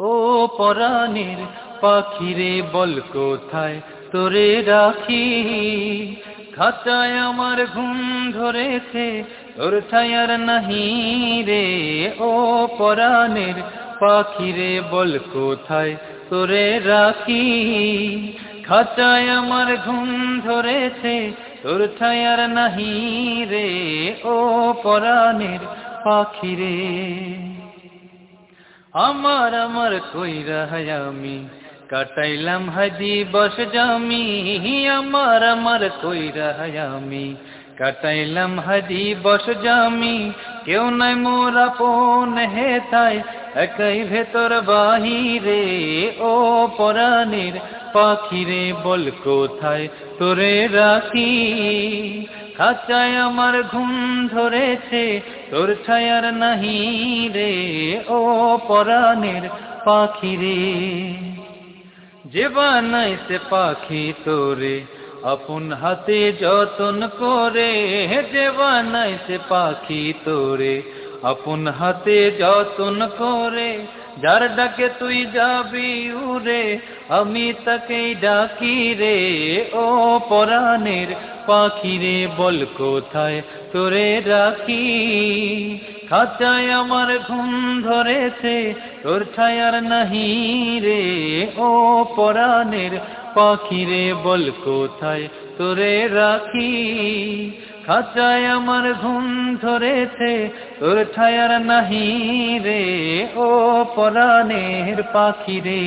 ও পরাণের পাখিরে বল কোথায়? তোরে রাখি। খাঁচায় আমার ঘুম ধরেছে, তোর ছায়ার নাহি রে। ও পরাণের পাখিরে বল কোথায়? তোরে রাখি। খাঁচায় আমার ঘুম ধরেছে, তোর ছায়ার নাহি রে। ও পরাণের পাখিরে। আমার আমার কইরা আমি। কাটাইলাম হাজি বস জামি, আমার আমার কইরা আমি। কাটাইলাম হাজি বস জামি, কেউ নাই মোর আপন হে তাই। একাই ভেতর বাহিরে, ও পরাণের পাখিরে বল কোথায় তোরে রাখি? খাঁচায় আমার ঘুম ধরেছে তোর ছায়ার নাহি রে, ও পরাণের পাখিরে যে বানাইছে পাখি তোরে, আপন হাতে যতন করে। যে বানাইছে পাখি তোরে আপন হাতে যতন করে, যার ডাকে তুই যাবি উরে আমি তাকেই ডাকি রে, ও পরাণের পাখিরে বল কোথায় তোরে রাখি? খাঁচায় আমার ঘুম ধরেছে, তোর ছায়ার নাহি রে, ও পরাণের পাখিরে বল কোথায় তোরে রাখি? খাঁচায় আমার ঘুম ধরেছে তোর ছায়ার নাহি রে ও পরাণের পাখিরে।